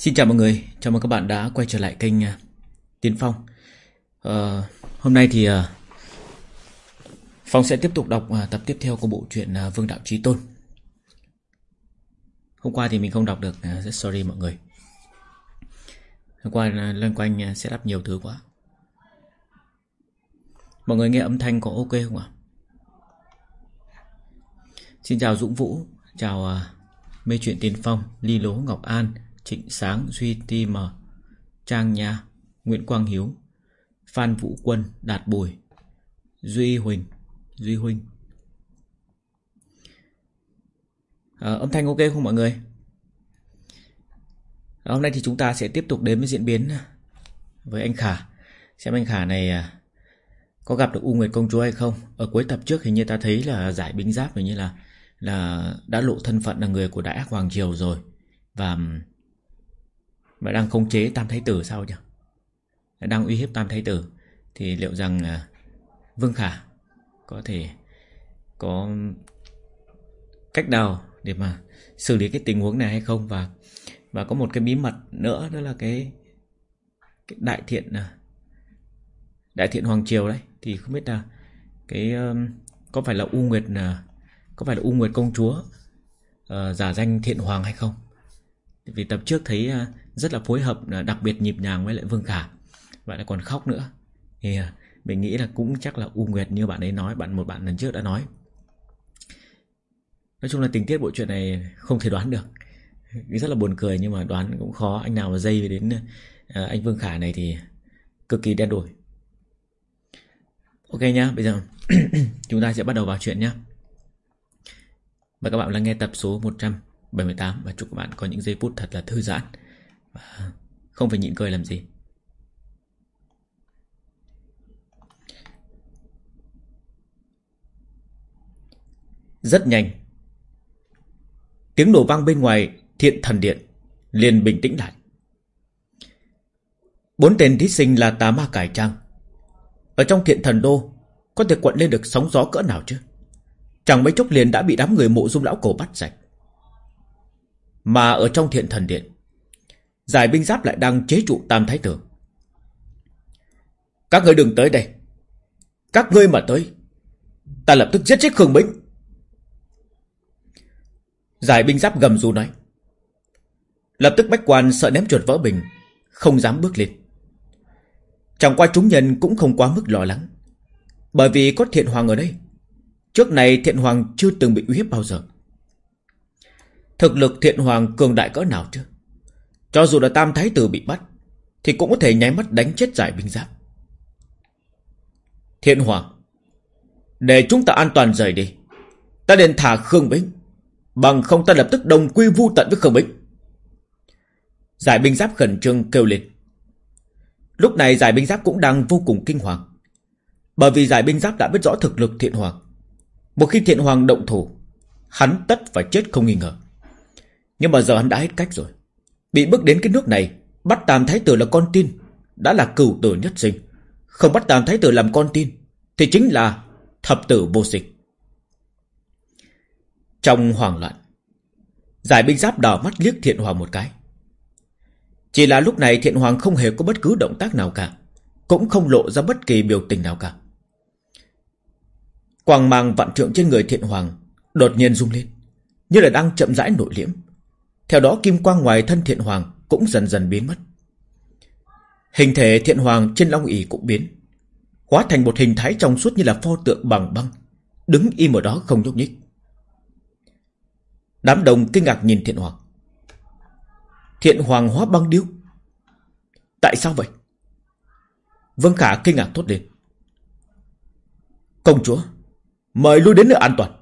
Xin chào mọi người, chào mừng các bạn đã quay trở lại kênh à, Tiến Phong. À, Hôm nay thì à, Phong sẽ tiếp tục đọc à, tập tiếp theo của bộ truyện à, Vương Đạo Trí Tôn. Hôm qua thì mình không đọc được, à, rất sorry mọi người. Hôm qua à, loanh quanh à, sẽ setup nhiều thứ quá. Mọi người nghe âm thanh có ok không ạ? Xin chào Dũng Vũ, chào à, Mê Chuyện Tiến Phong, Ly Lố Ngọc An. Trịnh Sáng, Duy Ti M, Trang Nha, Nguyễn Quang Hiếu, Phan Vũ Quân, Đạt Bùi, Duy Huỳnh, Duy Huỳnh. À, âm thanh ok không mọi người? À, hôm nay thì chúng ta sẽ tiếp tục đến với diễn biến với anh Khả. Xem anh Khả này à, có gặp được U Nguyệt Công Chúa hay không? Ở cuối tập trước hình như ta thấy là giải binh giáp hình như là là đã lộ thân phận là người của Đại Ác Hoàng Triều rồi. Và mà đang khống chế Tam Thái Tử sao nhỉ? Đang uy hiếp Tam Thái Tử. Thì liệu rằng Vương Khả Có thể Có Cách nào để mà Xử lý cái tình huống này hay không? Và và có một cái bí mật nữa Đó là cái, cái Đại thiện à, Đại thiện Hoàng Triều đấy. Thì không biết là Cái um, Có phải là U Nguyệt à, Có phải là U Nguyệt Công Chúa uh, Giả danh Thiện Hoàng hay không? Vì tập trước thấy uh, rất là phối hợp à, đặc biệt nhịp nhàng với lại Vương Khả. Và lại còn khóc nữa. Thì à, mình nghĩ là cũng chắc là U Nguyệt như bạn ấy nói bạn một bạn lần trước đã nói. Nói chung là tình tiết bộ truyện này không thể đoán được. Rất là buồn cười nhưng mà đoán cũng khó. Anh nào mà dây đến à, anh Vương Khả này thì cực kỳ đen đổi ok nhá bây giờ chúng ta sẽ bắt đầu vào chuyện nhá. Và các bạn lắng nghe tập số 178 và chúc các bạn có những giây phút thật là thư giãn không phải nhịn cười làm gì. Rất nhanh. Tiếng nổ vang bên ngoài, Thiện thần điện liền bình tĩnh lại. Bốn tên thí sinh là tà ma cải trang. Ở trong thiện thần đô, Có thể quận lên được sóng gió cỡ nào chứ? Chẳng mấy chốc liền đã bị đám người mộ dung lão cổ bắt sạch. Mà ở trong thiện thần điện Giải binh giáp lại đang chế trụ tam thái tử Các ngươi đừng tới đây. Các ngươi mà tới, Ta lập tức giết chết Khương Bính. Giải binh giáp gầm rú nói. Lập tức bách quan sợ ném chuột vỡ bình, Không dám bước lên. Chẳng qua chúng nhân cũng không quá mức lo lắng, Bởi vì có thiện hoàng ở đây. Trước này thiện hoàng chưa từng bị uy hiếp bao giờ. Thực lực thiện hoàng cường đại cỡ nào chứ? Cho dù là tam thái tử bị bắt, Thì cũng có thể nháy mắt đánh chết giải binh giáp. Thiện Hoàng, Để chúng ta an toàn rời đi. Ta nên thả Khương Bính, Bằng không ta lập tức đồng quy vu tận với Khương Bính. Giải binh giáp khẩn trương kêu lên. Lúc này giải binh giáp cũng đang vô cùng kinh hoàng, Bởi vì giải binh giáp đã biết rõ thực lực thiện hoàng. Một khi thiện hoàng động thủ, Hắn tất phải chết không nghi ngờ. Nhưng mà giờ hắn đã hết cách rồi. Bị bước đến cái nước này, Bắt Tam Thái Tử là con tin, Đã là cửu tử nhất sinh. Không bắt Tam Thái Tử làm con tin, Thì chính là thập tử vô sinh. Trong hoảng loạn, Giải binh giáp đỏ mắt liếc thiện hoàng một cái. Chỉ là lúc này thiện hoàng không hề có bất cứ động tác nào cả, Cũng không lộ ra bất kỳ biểu tình nào cả. Quang mang vạn trượng trên người thiện hoàng Đột nhiên rung lên, Như là đang chậm rãi nội liễm theo đó kim quang ngoài thân thiện hoàng Cũng dần dần biến mất. Hình thể thiện hoàng trên long ỷ cũng biến. Hóa thành một hình thái trong suốt như là pho tượng bằng băng, Đứng im ở đó không nhúc nhích. Đám đồng kinh ngạc nhìn thiện hoàng. Thiện hoàng hóa băng điêu. Tại sao vậy? Vương Khả kinh ngạc thốt lên. Công chúa, Mời lui đến nơi an toàn.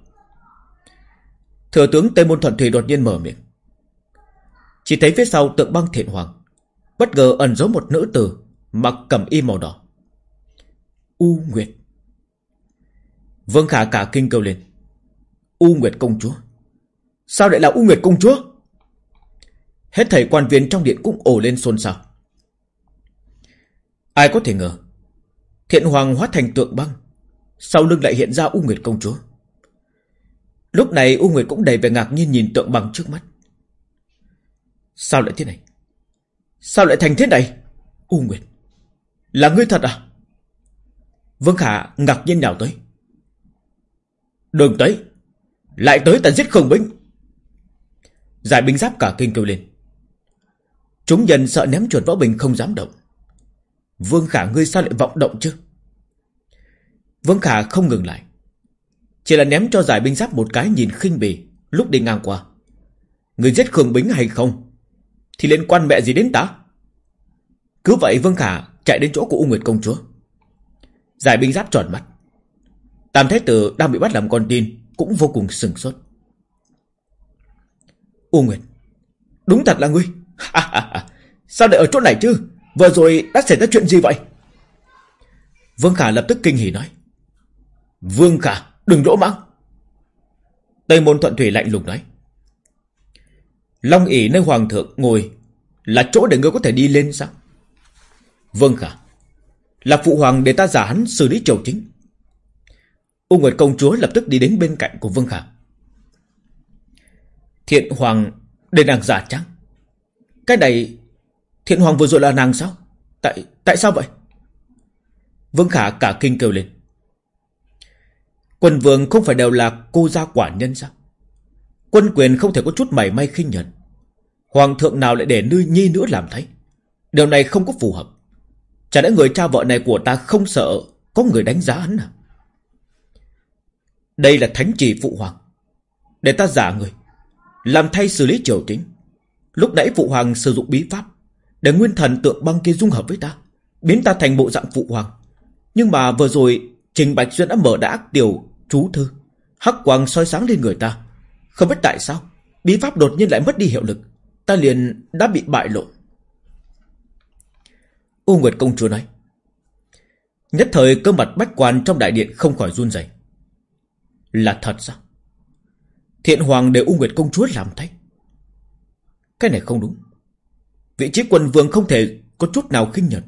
Thừa tướng Tây Môn Thuận Thủy đột nhiên mở miệng chỉ thấy phía sau tượng băng thiện hoàng. Bất ngờ ẩn giấu một nữ tử, Mặc cầm y màu đỏ. U Nguyệt. Vương Khả cả kinh kêu lên. U Nguyệt công chúa. Sao lại là U Nguyệt công chúa? Hết thầy quan viên trong điện cũng ồ lên xôn xao. Ai có thể ngờ, Thiện hoàng hóa thành tượng băng, Sau lưng lại hiện ra U Nguyệt công chúa. Lúc này U Nguyệt cũng đầy vẻ ngạc nhiên nhìn tượng băng trước mắt. Sao lại thế này? Sao lại thành thế này? U Nguyệt Là ngươi thật à? Vương Khả ngạc nhiên nhào tới. Đừng tới, Lại tới ta giết không Bính. Giải binh giáp cả kinh kêu lên. Chúng dân sợ ném chuột võ bình không dám động. Vương Khả, ngươi sao lại vọng động chứ? Vương Khả không ngừng lại. Chỉ là ném cho giải binh giáp một cái nhìn khinh bỉ, Lúc đi ngang qua. Người giết Khương Bính hay không? Thì liên quan mẹ gì đến ta? Cứ vậy Vương Khả chạy đến chỗ của U Nguyệt Công Chúa. Giải binh giáp tròn mắt. Tam Thái Tử đang bị bắt làm con tin Cũng vô cùng sừng sốt. U Nguyệt, Đúng thật là ngươi. Sao lại ở chỗ này chứ? Vừa rồi đã xảy ra chuyện gì vậy? Vương Khả lập tức kinh hỉ nói. Vương Khả, đừng lỗ mãng. Tây môn thuận thủy lạnh lùng nói. Long ỉ nơi hoàng thượng ngồi, Là chỗ để ngươi có thể đi lên sao? Vâng Khả. Là phụ hoàng để ta giả hắn xử lý triều chính. U Nguyệt công chúa lập tức đi đến bên cạnh của Vương Khả. Thiện hoàng để nàng giả trắng Cái này, Thiện hoàng vừa rồi là nàng sao? Tại tại sao vậy? Vương Khả cả kinh kêu lên. Quân vương không phải đều là cô gia quả nhân sao? Quân quyền không thể có chút mảy may khinh nhận Hoàng thượng nào lại để nuôi nhi nữa làm thấy? Điều này không có phù hợp. Chả lẽ người cha vợ này của ta không sợ Có người đánh giá hắn à? Đây là thánh chỉ phụ hoàng. Để ta giả người, Làm thay xử lý triều chính. Lúc nãy phụ hoàng sử dụng bí pháp Để nguyên thần tượng băng kia dung hợp với ta, Biến ta thành bộ dạng phụ hoàng. Nhưng mà vừa rồi Trình Bạch Duyên đã mở đã ác tiểu chú thư, Hắc quang soi sáng lên người ta. Không biết tại sao, Bí pháp đột nhiên lại mất đi hiệu lực. Ta liền đã bị bại lộ. U Nguyệt Công Chúa nói, Nhất thời cơ mặt bách quan trong đại điện không khỏi run rẩy. Là thật sao? Thiện Hoàng để U Nguyệt Công Chúa làm thay. Cái này không đúng. Vị trí quân vương không thể có chút nào khinh nhẫn.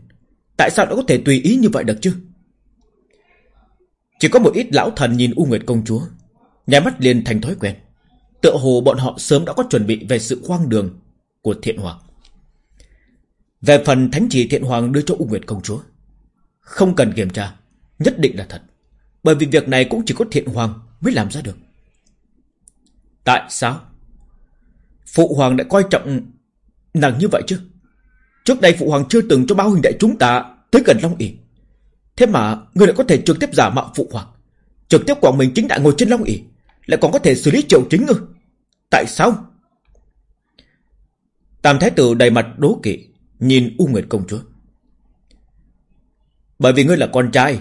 Tại sao nó có thể tùy ý như vậy được chứ? Chỉ có một ít lão thần nhìn U Nguyệt Công Chúa Nhái mắt liền thành thói quen. Tựa hồ bọn họ sớm đã có chuẩn bị về sự khoang đường Của thiện hoàng. Về phần thánh chỉ thiện hoàng đưa cho U Nguyệt Công Chúa, Không cần kiểm tra, Nhất định là thật, Bởi vì việc này cũng chỉ có thiện hoàng mới làm ra được. Tại sao? Phụ hoàng đã coi trọng Nàng như vậy chứ? Trước đây Phụ Hoàng chưa từng cho báo huynh đệ chúng ta Tới gần Long ỉ Thế mà người lại có thể trực tiếp giả mạo Phụ Hoàng. Trực tiếp quảng mình chính đại ngồi trên Long ỉ Lại còn có thể xử lý triệu chính ư? Tại sao? Tam Thái Tử đầy mặt đố kỵ, Nhìn U Nguyệt Công Chúa. Bởi vì ngươi là con trai,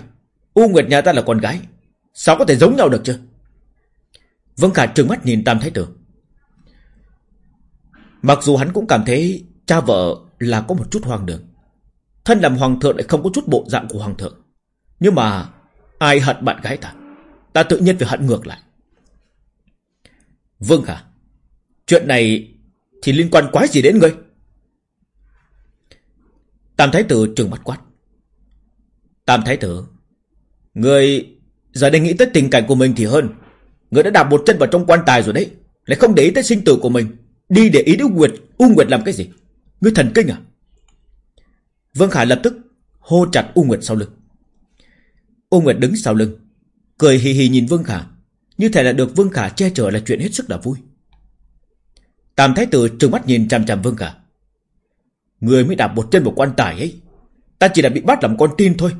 U Nguyệt nhà ta là con gái, Sao có thể giống nhau được chứ? Vân Khả trừng mắt nhìn Tam Thái Tử. Mặc dù hắn cũng cảm thấy Cha vợ là có một chút hoang đường, Thân làm hoàng thượng lại không có chút bộ dạng của hoàng thượng. Nhưng mà Ai hận bạn gái ta? Ta tự nhiên phải hận ngược lại. Vương Khả Chuyện này Thì liên quan quá gì đến ngươi? Tam Thái Tử trừng mắt quát. Tam Thái Tử, Ngươi Giờ đây nghĩ tới tình cảnh của mình thì hơn. Ngươi đã đạp một chân vào trong quan tài rồi đấy. Lại không để ý tới sinh tử của mình. Đi để ý đến Nguyệt, U Nguyệt làm cái gì? Ngươi thần kinh à? Vương Khải lập tức hô chặt U Nguyệt sau lưng. U Nguyệt đứng sau lưng, Cười hì hì nhìn Vương Khả Như thể là được Vương Khả che chở là chuyện hết sức là vui. Tam Thái Tử trừng mắt nhìn chằm chằm Vương Khả Người mới đạp một chân vào quan tài ấy Ta chỉ là bị bắt làm con tin thôi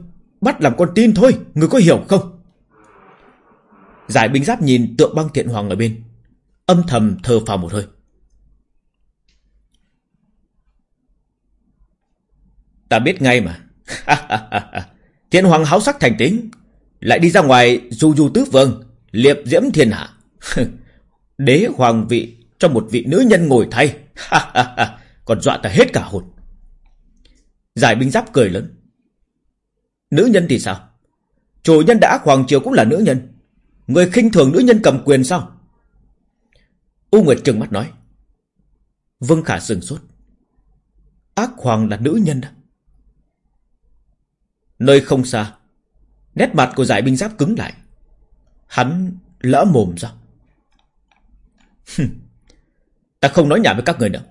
Bắt làm con tin thôi Người có hiểu không Giải binh giáp nhìn tượng băng thiện hoàng ở bên Âm thầm thờ phào một hơi Ta biết ngay mà. thiện hoàng háo sắc thành tính. Lại đi ra ngoài du du tứ vương. Liệp diễm thiên hạ. Đế hoàng vị cho một vị nữ nhân ngồi thay. Còn dọa ta hết cả hồn. Giải binh giáp cười lớn. Nữ nhân thì sao? Chủ nhân đã hoàng triều cũng là nữ nhân. Người khinh thường nữ nhân cầm quyền sao? U Nguyệt trừng mắt nói. Vương Khả sừng sốt. Ác hoàng là nữ nhân à? Nơi không xa, Nét mặt của giải binh giáp cứng lại Hắn lỡ mồm ra Ta không nói nhảm với các người nữa.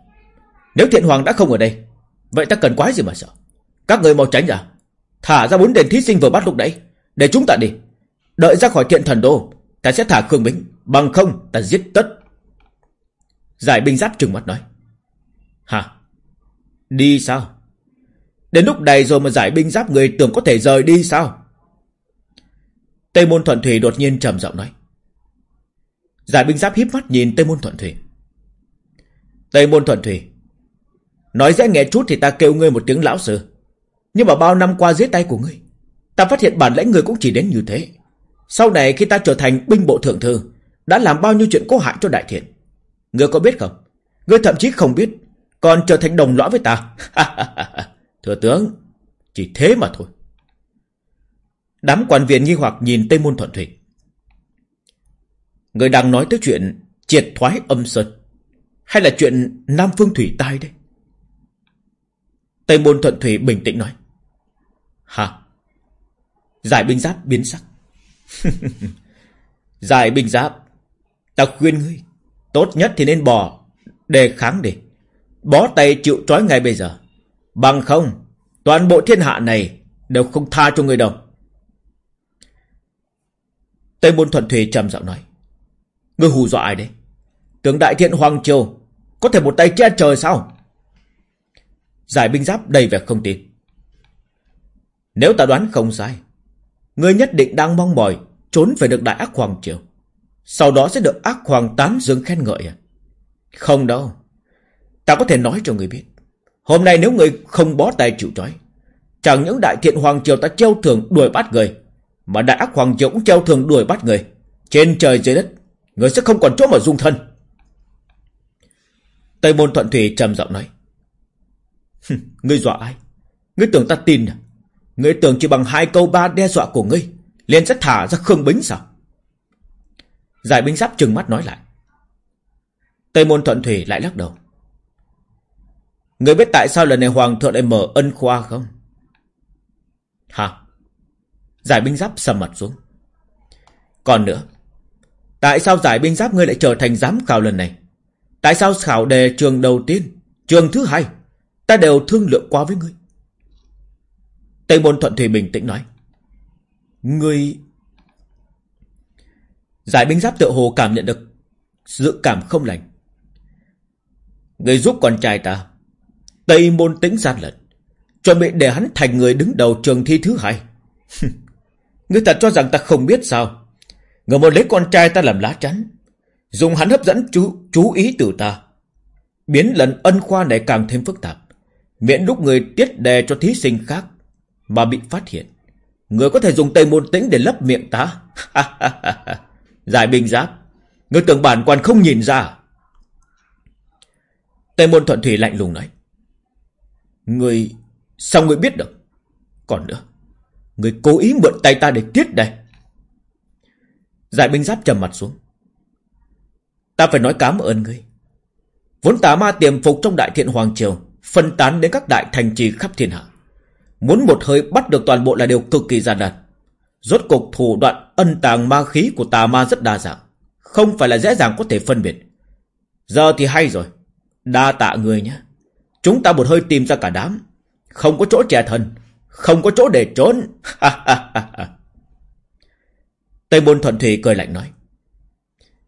Nếu thiện hoàng đã không ở đây Vậy ta cần quái gì mà sợ? Các người mau tránh ra. Thả ra bốn đền thí sinh vừa bắt lúc đấy, Để chúng ta đi. Đợi ra khỏi thiện thần đô Ta sẽ thả Khương Bính Bằng không ta giết tất. Giải binh giáp trừng mắt nói. Hả? Đi sao? Đến lúc này rồi mà giải binh giáp người tưởng có thể rời đi sao? Tây môn thuận thủy đột nhiên trầm giọng nói. Giải binh giáp híp mắt nhìn Tây môn thuận thủy. Tây môn thuận thủy. Nói dễ nghe chút thì ta kêu ngươi một tiếng lão sư. Nhưng mà bao năm qua dưới tay của ngươi, Ta phát hiện bản lãnh ngươi cũng chỉ đến như thế. Sau này khi ta trở thành binh bộ thượng thư, Đã làm bao nhiêu chuyện có hại cho đại thiện? Ngươi có biết không? Ngươi thậm chí không biết, Còn trở thành đồng lõa với ta. Thừa tướng, Chỉ thế mà thôi. Đám quan viên nghi hoặc nhìn Tây Môn Thuận Thủy. Người đang nói tới chuyện Triệt thoái âm sơn. Hay là chuyện Nam Phương Thủy Tai đây Tây Môn Thuận Thủy bình tĩnh nói. Hả? Giải binh giáp biến sắc. Giải binh giáp, Ta khuyên ngươi, Tốt nhất thì nên bỏ Đề kháng đi. Bó tay chịu trói ngay bây giờ. Bằng không, Toàn bộ thiên hạ này Đều không tha cho người đâu. Tây Môn Thuận Thủy trầm giọng nói. Ngươi hù dọa ai đấy? Tưởng đại thiện Hoàng Triều Có thể một tay che trời sao? Giải binh giáp đầy vẻ không tin. Nếu ta đoán không sai Ngươi nhất định đang mong mỏi Trốn về được đại ác Hoàng Triều. Sau đó sẽ được ác Hoàng tán dương khen ngợi à? Không đâu. Ta có thể nói cho người biết, Hôm nay nếu người không bó tay chịu trói, Chẳng những đại thiện Hoàng Triều ta treo thường đuổi bắt người, Mà đại ác Hoàng Triều cũng treo thường đuổi bắt người. Trên trời dưới đất, Người sẽ không còn chỗ mà dung thân. Tây môn thuận thủy trầm giọng nói. Ngươi dọa ai? Ngươi tưởng ta tin à? Ngươi tưởng chỉ bằng hai câu ba đe dọa của ngươi, liền sẽ thả ra Khương Bính sao? Giải binh giáp trừng mắt nói lại. Tây môn thuận thủy lại lắc đầu. Ngươi biết tại sao lần này Hoàng thượng lại mở ân khoa không? Hả? Giải binh giáp sầm mặt xuống. Còn nữa, Tại sao giải binh giáp ngươi lại trở thành giám khảo lần này? Tại sao khảo đề trường đầu tiên, Trường thứ hai, Ta đều thương lượng qua với ngươi? Tây môn thuận thủy bình tĩnh nói. Ngươi Giải binh giáp tự hồ cảm nhận được Dự cảm không lành. Ngươi giúp con trai ta, Tây môn tĩnh gian lận, Chuẩn bị để hắn thành người đứng đầu trường thi thứ hai. Ngươi thật cho rằng ta không biết sao? Người muốn lấy con trai ta làm lá chắn Dùng hắn hấp dẫn chú chú ý từ ta. Biến lần ân khoa này càng thêm phức tạp. Miễn lúc người tiết đề cho thí sinh khác Mà bị phát hiện. Người có thể dùng tây môn tĩnh để lấp miệng ta. Giải binh giáp Người tưởng bản quan không nhìn ra. Tây môn thuận thủy lạnh lùng nói. Người, Sao người biết được? Còn nữa, Người cố ý mượn tay ta để tiết đây Giải binh giáp trầm mặt xuống. Ta phải nói cảm ơn ngươi. Vốn tà ma tiềm phục trong đại thiện Hoàng Triều Phân tán đến các đại thành trì khắp thiên hạ. Muốn một hơi bắt được toàn bộ là điều cực kỳ gian nan. Rốt cục thủ đoạn ân tàng ma khí của tà ma rất đa dạng Không phải là dễ dàng có thể phân biệt. Giờ thì hay rồi Đa tạ người nhé. Chúng ta một hơi tìm ra cả đám. Không có chỗ trẻ thân Không có chỗ để trốn. Tây môn thuận thủy cười lạnh nói.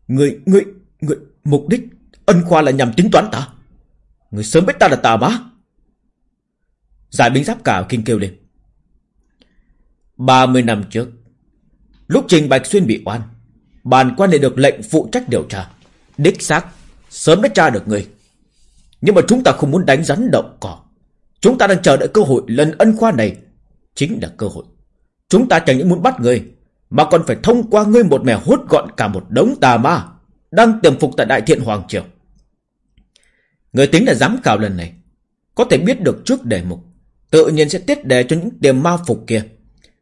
Người, người, người, mục đích ân khoa là nhằm tính toán ta. Người sớm biết ta là tà ma Giải binh giáp cả kinh kêu lên. 30 năm trước Lúc Trình Bạch Xuyên bị oan Bàn quan lại được lệnh phụ trách điều tra. Đích xác Sớm đã tra được người. Nhưng mà chúng ta không muốn đánh rắn động cỏ. Chúng ta đang chờ đợi cơ hội. Lần ân khoa này Chính là cơ hội. Chúng ta chẳng những muốn bắt người Mà còn phải thông qua ngươi một mẻ hút gọn cả một đống tà ma. Đang tiềm phục tại Đại Thiện Hoàng Triều. Người tính là giám khảo lần này, Có thể biết được trước đề mục, Tự nhiên sẽ tiết đề cho những tiềm ma phục kia,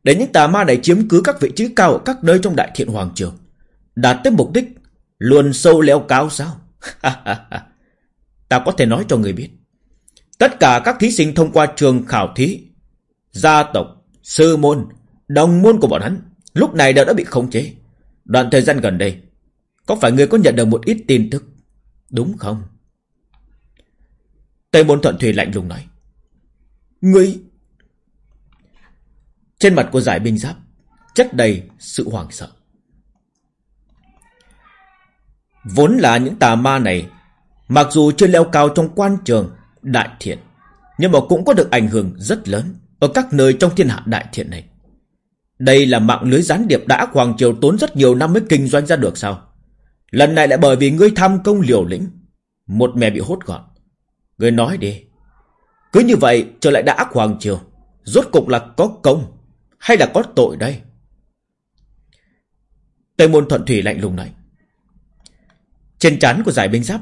Để những tà ma này chiếm cứ các vị trí cao Ở các nơi trong đại thiện hoàng triều, Đạt tới mục đích Luôn sâu leo cao sao? Ta có thể nói cho người biết, Tất cả các thí sinh thông qua trường khảo thí, Gia tộc, Sư môn, Đồng môn của bọn hắn, Lúc này đều đã bị khống chế. Đoạn thời gian gần đây có phải người có nhận được một ít tin tức? Đúng không? Tây môn thuận thủy lạnh lùng nói. Ngươi! Trên mặt của giải binh giáp, Chất đầy sự hoảng sợ. Vốn là những tà ma này, Mặc dù chưa leo cao trong quan trường Đại thiện, Nhưng mà cũng có được ảnh hưởng rất lớn Ở các nơi trong thiên hạ đại thiện này. Đây là mạng lưới gián điệp đã Hoàng Triều tốn rất nhiều năm mới kinh doanh ra được sao? Lần này lại bởi vì ngươi tham công liều lĩnh, Một mẹ bị hốt gọn. Ngươi nói đi. Cứ như vậy trở lại đã Hoàng Triều, Rốt cục là có công Hay là có tội đây? Tây môn thuận thủy lạnh lùng này Trên trán của giải binh giáp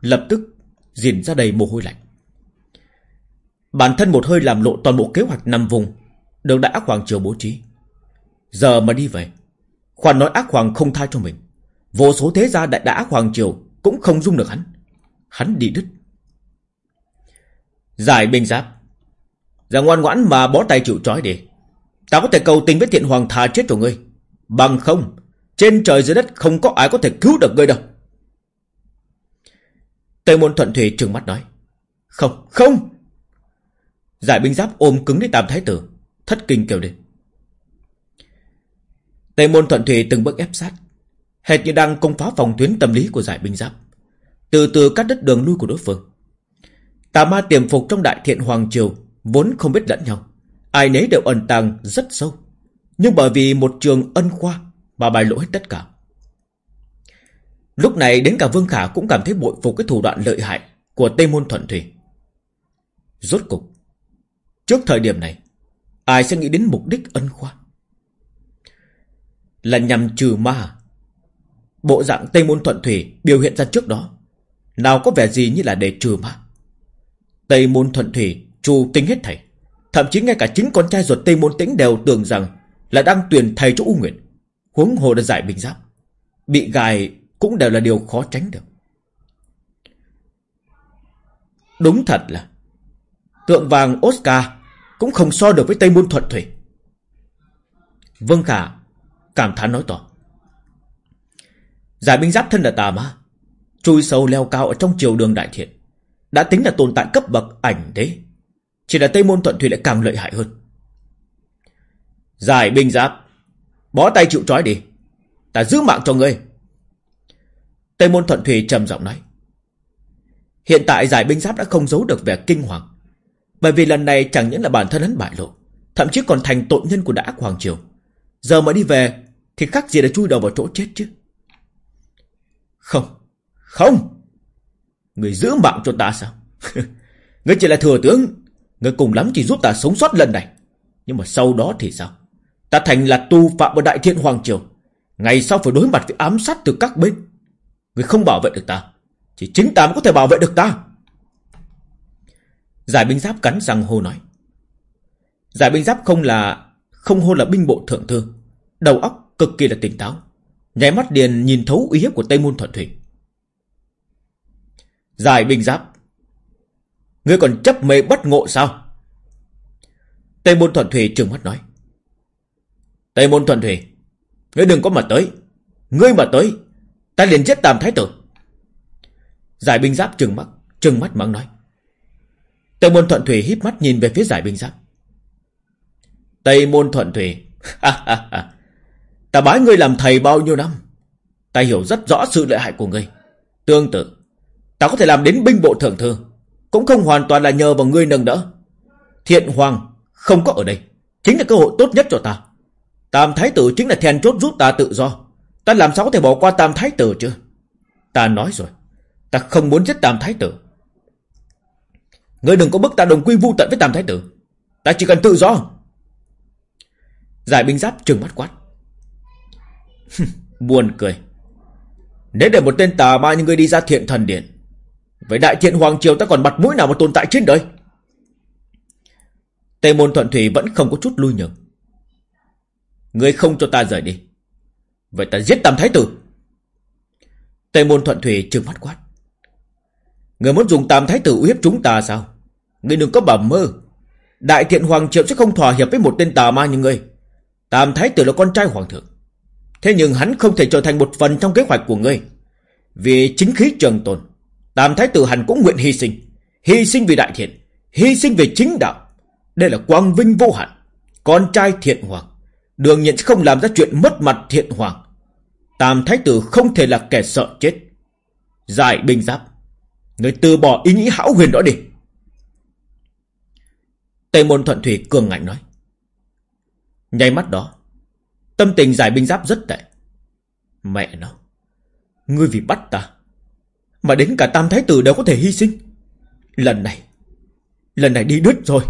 Lập tức dìn ra đầy mồ hôi lạnh. Bản thân một hơi làm lộ toàn bộ kế hoạch năm vùng, Được đại ác hoàng triều bố trí. Giờ mà đi về, Khoan nói ác hoàng không tha cho mình. Vô số thế gia đại đã hoàng triều Cũng không dung được hắn. Hắn đi đứt. Giải binh giáp. Ra ngoan ngoãn mà bó tay chịu trói đi. Ta có thể cầu tình với thiện hoàng thà chết của ngươi. Bằng không Trên trời dưới đất không có ai có thể cứu được ngươi đâu. Tây môn thuận thủy trừng mắt nói. Không, không. Giải binh giáp ôm cứng lấy tam thái tử Thất kinh kêu lên. Tây môn thuận thủy từng bước ép sát. Hệt như đang công phá phòng tuyến tâm lý của giải binh giáp. Từ từ cắt đứt đường lui của đối phương. Tà ma tiềm phục trong đại thiện Hoàng Triều Vốn không biết lẫn nhau. Ai nấy đều ẩn tàng rất sâu. Nhưng bởi vì một trường ân khoa Mà bài lỗi hết tất cả. Lúc này đến cả Vương Khả cũng cảm thấy bội phục cái thủ đoạn lợi hại Của Tây Môn Thuận Thủy. Rốt cục, Trước thời điểm này, Ai sẽ nghĩ đến mục đích ân khoa? Là nhằm trừ ma Bộ dạng Tây Môn Thuận Thủy biểu hiện ra trước đó. Nào có vẻ gì như là để trừ ma Tây Môn Thuận Thủy trù tính hết thầy Thậm chí ngay cả chính con trai ruột Tây Môn Tĩnh đều tưởng rằng Là đang tuyển thầy cho U Nguyệt. Huống hồ đã giải bình giáp. Bị gài cũng đều là điều khó tránh được. Đúng thật là, Tượng vàng Oscar Cũng không so được với Tây Môn Thuận Thủy. Vâng Khả, Cảm thán nói tỏ. Giải binh giáp thân là tà ma. Chui sâu leo cao ở trong chiều đường đại thiện. Đã tính là tồn tại cấp bậc ảnh thế. Chỉ là Tây Môn Thuận Thủy lại càng lợi hại hơn. Giải binh giáp. Bó tay chịu trói đi. Ta giữ mạng cho ngươi. Tây Môn Thuận Thủy trầm giọng nói. Hiện tại giải binh giáp đã không giấu được vẻ kinh hoàng. Bởi vì lần này chẳng những là bản thân hắn bại lộ, Thậm chí còn thành tội nhân của đã ác hoàng triều. Giờ mà đi về, Thì khác gì là chui đầu vào chỗ chết chứ? Không Không. Người giữ mạng cho ta sao? Người chỉ là thừa tướng, Người cùng lắm chỉ giúp ta sống sót lần này. Nhưng mà sau đó thì sao? Ta thành là tu phạm ở Đại Thiên Hoàng Triều. Ngày sau phải đối mặt với ám sát từ các bên. Người không bảo vệ được ta, Chỉ chính ta mới có thể bảo vệ được ta. Giải binh giáp cắn răng hô nói. Giải binh giáp không là, Không hô là binh bộ thượng thư. Đầu óc cực kỳ là tỉnh táo. Nháy mắt điền nhìn thấu uy hiếp của Tây Môn Thuận Thủy. Giải binh giáp. Ngươi còn chấp mê bất ngộ sao? Tây Môn Thuận Thủy trừng mắt nói. Tây Môn Thuận Thủy, Ngươi đừng có mà tới. Ngươi mà tới, Ta liền giết tam thái tử. Giải binh giáp trừng mắt Trừng mắt mắng nói. Tây môn thuận thủy híp mắt nhìn về phía giải binh giáp. Tây môn thuận thủy Ta bái ngươi làm thầy bao nhiêu năm? Ta hiểu rất rõ sự lợi hại của ngươi. Tương tự, Ta có thể làm đến binh bộ thượng thư, Cũng không hoàn toàn là nhờ vào ngươi nâng đỡ. Thiện hoàng không có ở đây, Chính là cơ hội tốt nhất cho ta. Tam thái tử chính là then chốt giúp ta tự do. Ta làm sao có thể bỏ qua tam thái tử chứ? Ta nói rồi, Ta không muốn giết tam thái tử. Ngươi đừng có bức ta đồng quy vu tận với tam thái tử. Ta chỉ cần tự do. Giải binh giáp trừng mắt quát. Buồn cười. Nếu để một tên tà ma như ngươi đi ra thiện thần điện, Vậy đại thiện hoàng triều ta còn mặt mũi nào mà tồn tại trên đời? Tây môn thuận thủy vẫn không có chút lui nhường. Ngươi không cho ta rời đi, Vậy ta giết tam thái tử. Tây môn thuận thủy trừng mắt quát. Ngươi muốn dùng tam thái tử uy hiếp chúng ta sao? Ngươi đừng có bẩm mơ. Đại thiện hoàng triệu sẽ không thỏa hiệp với một tên tà ma như ngươi. Tam thái tử là con trai hoàng thượng. Thế nhưng hắn không thể trở thành một phần trong kế hoạch của ngươi. Vì chính khí trường tồn, Tam thái tử hắn cũng nguyện hy sinh. Hy sinh vì đại thiện, Hy sinh vì chính đạo. Đây là quang vinh vô hạn, Con trai thiện hoàng. Đương nhiên sẽ không làm ra chuyện mất mặt thiện hoàng. Tam thái tử không thể là kẻ sợ chết. Giải binh giáp Người từ bỏ ý nghĩ hão huyền đó đi. Tây môn thuận thủy cường ngạnh nói. Nháy mắt đó Tâm tình giải binh giáp rất tệ. Mẹ nó Ngươi vì bắt ta Mà đến cả tam thái tử đều có thể hy sinh. Lần này Lần này đi đứt rồi.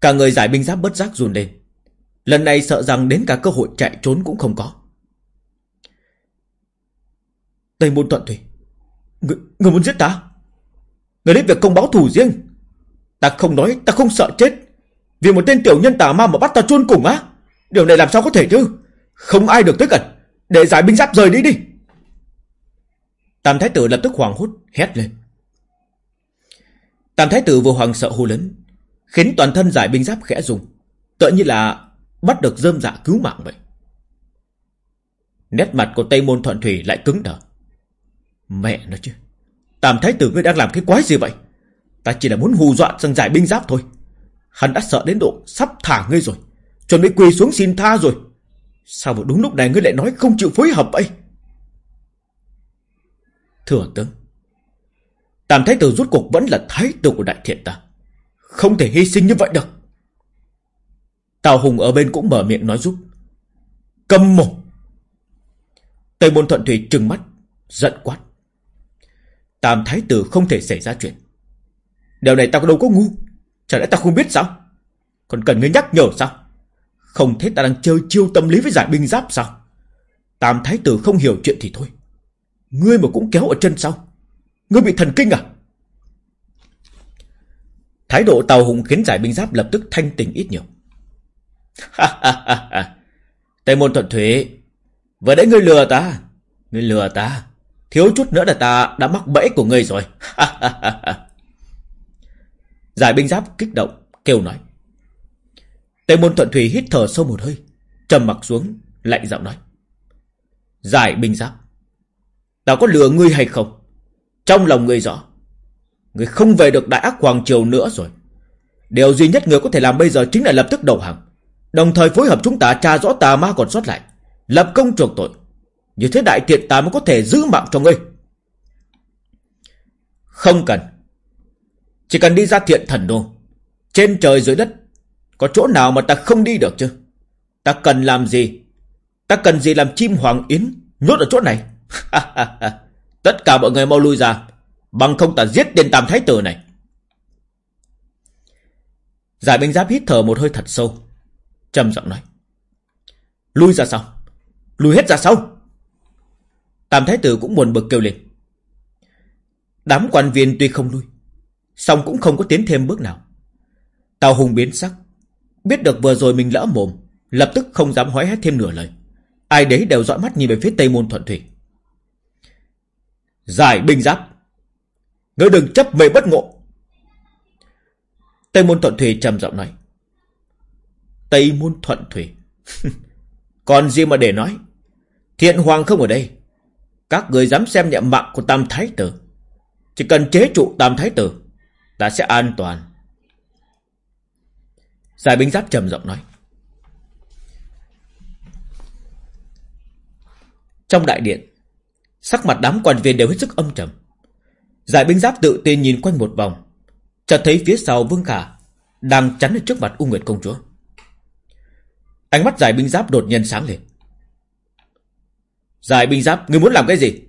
Cả người giải binh giáp bất giác run lên. Lần này sợ rằng đến cả cơ hội chạy trốn cũng không có. Tây môn thuận thủy Người, người muốn giết ta? Người đến việc công báo thù riêng. Ta không nói ta không sợ chết. Vì một tên tiểu nhân tà ma mà bắt ta chôn cùng á. Điều này làm sao có thể chứ? Không ai được tới gần. Để giải binh giáp rời đi đi. Tam thái tử lập tức hoàng hốt, hét lên. Tam thái tử vừa hoàng sợ hô lớn, Khiến toàn thân giải binh giáp khẽ rung. Tựa như là bắt được dơm dạ cứu mạng vậy. Nét mặt của Tây Môn Thuận Thủy lại cứng đờ. Mẹ nó chứ, Tam thái tử ngươi đang làm cái quái gì vậy? Ta chỉ là muốn hù dọa rằng giải binh giáp thôi. Hắn đã sợ đến độ sắp thả ngươi rồi, Chuẩn bị quỳ xuống xin tha rồi. Sao vào đúng lúc này ngươi lại nói không chịu phối hợp vậy? Thừa tướng, Tam thái tử rút cuộc vẫn là thái tử của đại thiện ta, Không thể hy sinh như vậy được. Tào Hùng ở bên cũng mở miệng nói giúp. Cầm mồm. Tây môn thuận thủy trừng mắt, Giận quát. Tam thái tử không thể xảy ra chuyện. Điều này ta đâu có ngu. Chả lẽ ta không biết sao? Còn cần ngươi nhắc nhở sao? Không thấy ta đang chơi chiêu tâm lý với giải binh giáp sao? Tam thái tử không hiểu chuyện thì thôi. Ngươi mà cũng kéo ở chân sau. Ngươi bị thần kinh à? Thái độ tàu hùng khiến giải binh giáp lập tức thanh tình ít nhiều. Tây môn thuận thuế, Vừa đấy ngươi lừa ta. Ngươi lừa ta. Thiếu chút nữa là ta đã mắc bẫy của ngươi rồi. Giải binh giáp kích động, Kêu nói. Tề môn thuận thủy hít thở sâu một hơi, trầm mặt xuống, lạnh giọng nói. Giải binh giáp, Ta có lừa ngươi hay không? Trong lòng ngươi rõ, Ngươi không về được đại ác hoàng triều nữa rồi. Điều duy nhất người có thể làm bây giờ Chính là lập tức đầu hàng, Đồng thời phối hợp chúng ta tra rõ tà ma còn sót lại, Lập công chuộc tội. Như thế đại tiện ta mới có thể giữ mạng cho ngươi. Không cần. Chỉ cần đi ra thiện thần đô Trên trời dưới đất, Có chỗ nào mà ta không đi được chứ? Ta cần làm gì? Ta cần gì làm chim hoàng yến Nhốt ở chỗ này? Tất cả mọi người mau lui ra, Bằng không ta giết tên tam thái tử này. Giải binh giáp hít thở một hơi thật sâu, trầm giọng nói. Lui ra sau. Lui hết ra sau. Tam thái tử cũng buồn bực kêu lên. Đám quan viên tuy không lui xong cũng không có tiến thêm bước nào. Tào Hùng biến sắc. Biết được vừa rồi mình lỡ mồm, Lập tức không dám hỏi hết thêm nửa lời. Ai đấy đều dõi mắt nhìn về phía tây môn thuận thủy. Giải binh giáp. Ngươi đừng chấp mê bất ngộ. Tây môn thuận thủy trầm giọng nói. Tây môn thuận thủy. Còn gì mà để nói? Thiện hoàng không ở đây. Các người dám xem nhẹ mạng của tam thái tử. Chỉ cần chế trụ tam thái tử Ta sẽ an toàn. Giải binh giáp trầm giọng nói. Trong đại điện, Sắc mặt đám quan viên đều hết sức âm trầm. Giải binh giáp tự tin nhìn quanh một vòng, Chợt thấy phía sau Vương Khả Đang chắn ở trước mặt U Nguyệt Công Chúa. Ánh mắt giải binh giáp đột nhiên sáng lên. Giải binh giáp ngươi muốn làm cái gì?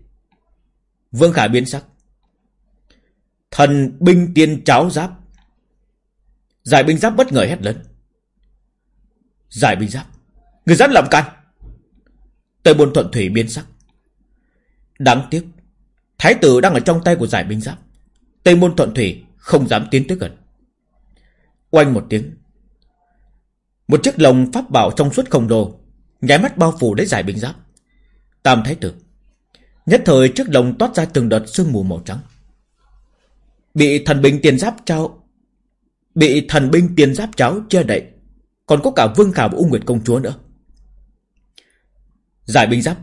Vương Khả biến sắc. Thần binh tiên cháo giáp. Giải binh giáp bất ngờ hét lớn. Giải binh giáp. Người dám làm can Tây bồn thuận thủy biến sắc. Đáng tiếc, Thái tử đang ở trong tay của giải binh giáp. Tây môn thuận thủy không dám tiến tới gần. Oanh một tiếng. Một chiếc lồng pháp bảo trong suốt không đồ Nháy mắt bao phủ lấy giải binh giáp. Tam thái tử. Nhất thời chiếc lồng toát ra từng đợt sương mù màu trắng. Bị thần binh tiền giáp trao Bị thần binh tiền giáp cháo che đậy Còn có cả vương khả và U nguyệt công chúa nữa Giải binh giáp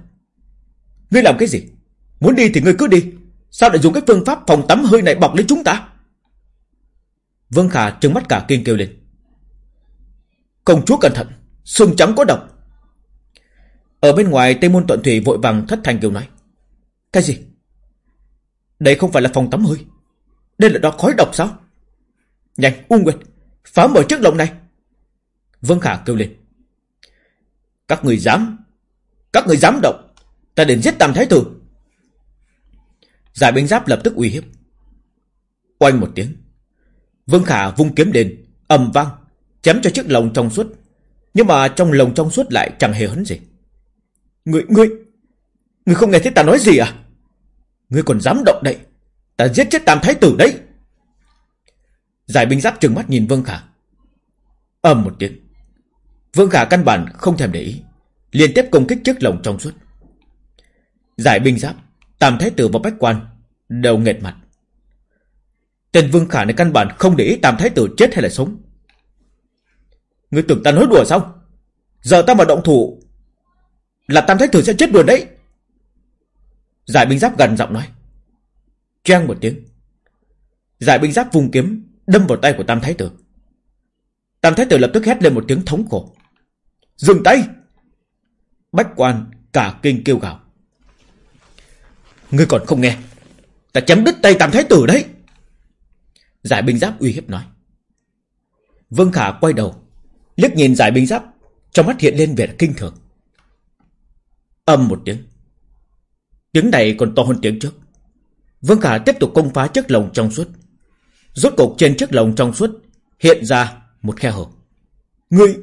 Ngươi làm cái gì Muốn đi thì ngươi cứ đi Sao lại dùng cái phương pháp phòng tắm hơi này bọc lấy chúng ta Vương Khả trừng mắt cả kinh kêu lên. Công chúa cẩn thận, xương trắng có độc. Ở bên ngoài Tây Môn Tuận Thủy vội vàng thất thành kêu nói. Cái gì? Đây không phải là phòng tắm hơi. Đây là đọt khói độc sao? Nhanh, U Nguyệt, phá mở chiếc lồng này. Vương Khả kêu lên. Các người dám, các người dám động, ta đến giết Tam Thái Tử. Giải binh giáp lập tức uy hiếp. Oanh một tiếng. Vương Khả vung kiếm đền ầm vang, chém cho chiếc lồng trong suốt. Nhưng mà trong lồng trong suốt lại chẳng hề hấn gì. Ngươi, ngươi, ngươi không nghe thấy ta nói gì à? Ngươi còn dám động đậy, ta giết chết Tam Thái Tử đấy. Giải binh giáp trừng mắt nhìn Vương Khả. ầm một tiếng. Vương Khả căn bản không thèm để ý, liên tiếp công kích chiếc lồng trong suốt. Giải binh giáp, Tam Thái Tử và Bách Quan đều nghệt mặt. Tên Vương Khả này căn bản không để ý Tam Thái Tử chết hay là sống. Ngươi tưởng ta nói đùa sao? Giờ ta mà động thủ là Tam Thái Tử sẽ chết luôn đấy. Giải binh giáp gần giọng nói. Trang một tiếng. Giải binh giáp vùng kiếm đâm vào tay của Tam Thái Tử. Tam Thái Tử lập tức hét lên một tiếng thống khổ. Dừng tay! Bách quan cả kinh kêu gào. Ngươi còn không nghe. Ta chém đứt tay Tam Thái Tử đấy. Giải binh giáp uy hiếp nói. Vương Khả quay đầu. liếc nhìn giải binh giáp. Trong mắt hiện lên vẻ kinh thường. Âm một tiếng. Tiếng này còn to hơn tiếng trước. Vương Khả tiếp tục công phá chiếc lồng trong suốt. Rốt cục trên chiếc lồng trong suốt hiện ra một khe hở. Ngươi,